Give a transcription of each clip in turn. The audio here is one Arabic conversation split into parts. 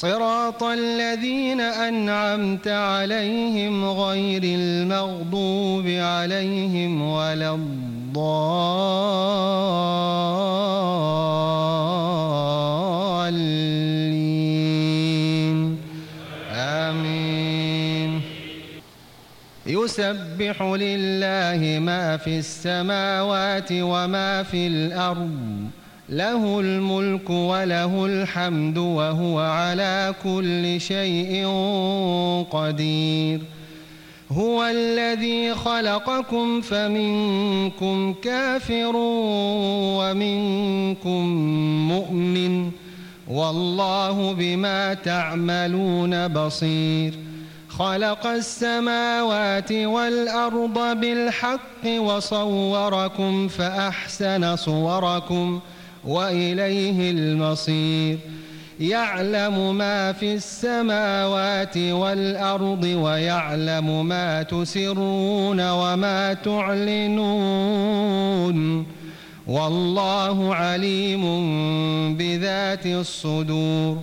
صراط الذين أنعمت عليهم غير المغضوب عليهم ولا الضالين. آمين. يسبح لله ما في السماوات وما في الأرض. له الملك وله الحمد وهو على كل شيء قدير. هو الذي خلقكم فمنكم كافر ومنكم مؤمن. والله بما تعملون بصير. خلق السماوات والأرض بالحق وصوركم فأحسن صوركم ۖ. وإليه المصير. يعلم ما في السماوات والأرض ويعلم ما تسرون وما تعلنون. والله عليم بذات الصدور.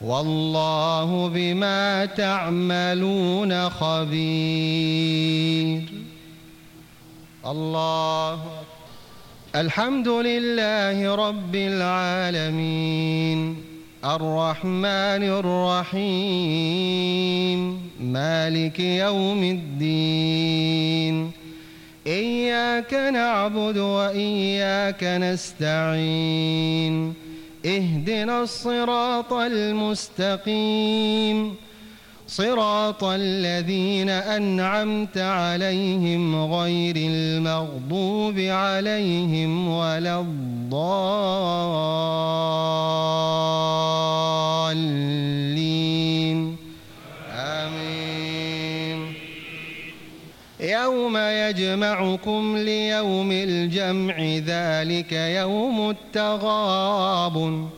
والله بما تعملون خبير. الله الحمد لله رب العالمين. الرحمن الرحيم. مالك يوم الدين. إياك نعبد وإياك نستعين. اهدنا الصراط المستقيم. صراط الذين أنعمت عليهم غير المغضوب عليهم ولا الضالين. آمين. يوم يجمعكم ليوم الجمع ذلك يوم التغابن.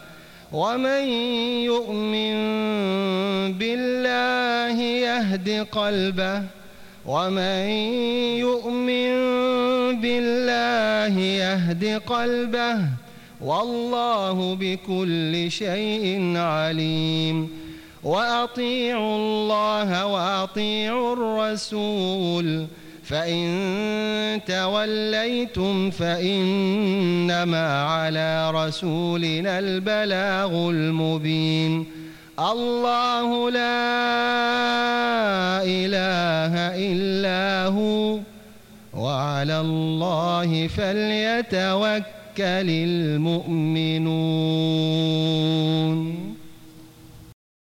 ومن يؤمن بالله يهد قلبه ومن يؤمن بالله يهد قلبه والله بكل شيء عليم وأطيعوا الله وأطيعوا الرسول فإن توليتم فإنما على رسولنا البلاغ المبين. الله لا إله إلا هو وعلى الله فليتوكل المؤمنون.